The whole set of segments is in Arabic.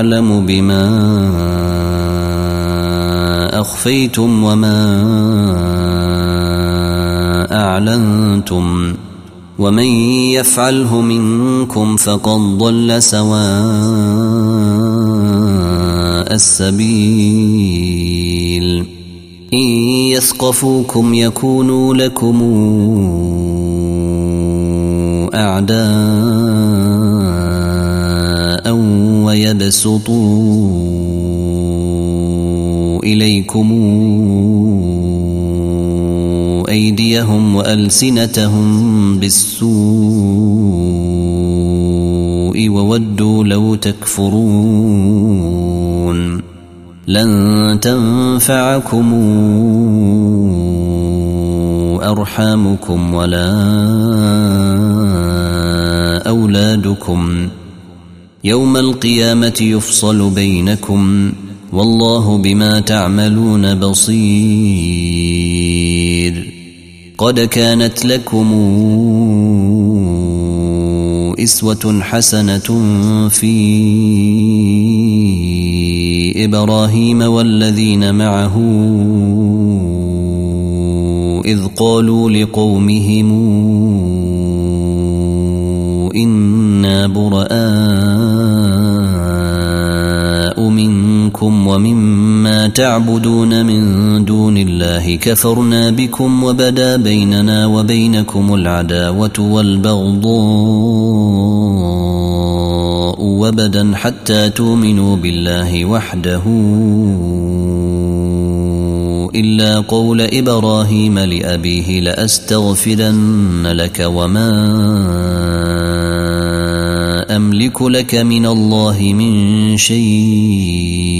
اعلم بما أخفيتم وما أعلنتم ومن يفعله منكم فقد ضل سواء السبيل. إن يثقفوكم يكونوا لكم أعداء ويبسطون إليكم أيديهم وألسنتهم بالسوء وودوا لو تكفرون لن تنفعكم أرحامكم ولا أولادكم يوم القيامة يفصل بينكم والله بما تعملون بصير. قد كانت لكم إسوة حسنة في إبراهيم والذين معه إذ قالوا لقومهم ومما تعبدون من دون الله كفرنا بكم وبدا بيننا وبينكم العداوة والبغضاء وبدا حتى تؤمنوا بالله وحده. إلا قول إبراهيم لأبيه لأستغفرن لك وما أملك لك من الله من شيء.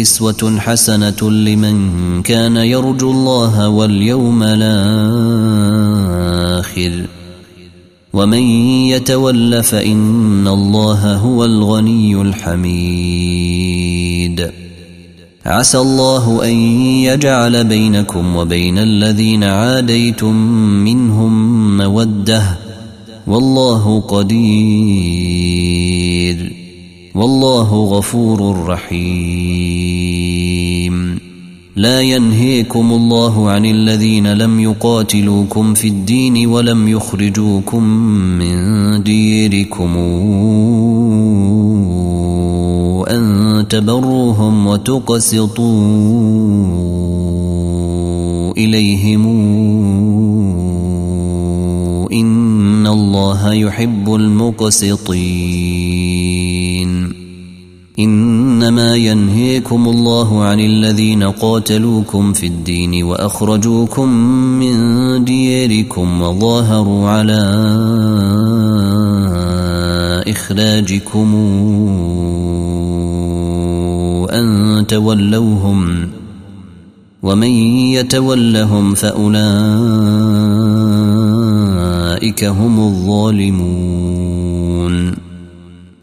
إسوة حسنة لمن كان يرجو الله واليوم الآخر. ومن يتول فإن الله هو الغني الحميد. عسى الله أن يجعل بينكم وبين الذين عاديتم منهم مودة. والله قدير. والله غفور رحيم. لا ينهيكم الله عن الذين لم يقاتلوكم في الدين ولم يخرجوكم من ديركم أن تبروهم وتقسطوا إليهم. إن الله يحب المقسطين. إنما ينهيكم الله عن الذين قاتلوكم في الدين وأخرجوكم من دياركم وظاهروا على إخراجكم أن تولوهم ومن يتولهم فأولئك هم الظالمون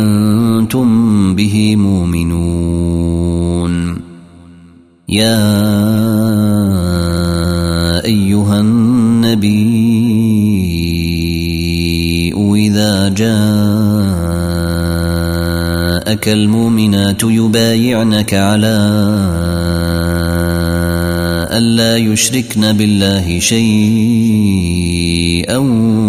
أنتم به مؤمنون. يا أيها النبي إذا جاءك المؤمنات يبايعنك على ألا يشركن بالله شيئا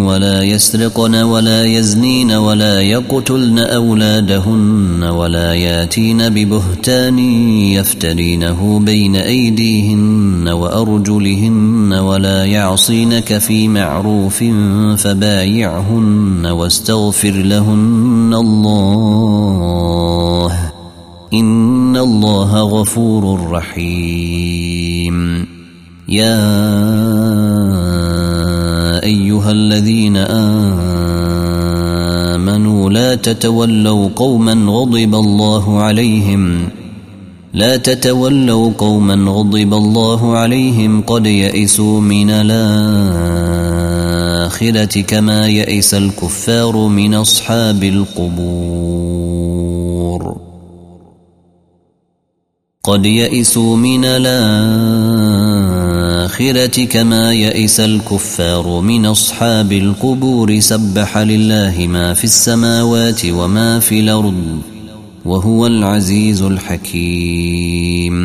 ولا يسرقن ولا يزنين ولا يقتلن أولادهن ولا ياتين ببهتان يفترينه بين أيديهن وأرجلهن ولا يعصينك في معروف فبايعهن واستغفر لهن الله إن الله غفور رحيم يا أيها الذين آمنوا لا تتولوا قوما غضب الله عليهم. لا تتولوا قوما غضب الله عليهم قد يئسوا من الآخرة كما يئس الكفار من أصحاب القبور. قد يئسوا من الآخرة كما يئس الكفار من أصحاب القبور سبح لله ما في السماوات وما في الأرض وهو العزيز الحكيم.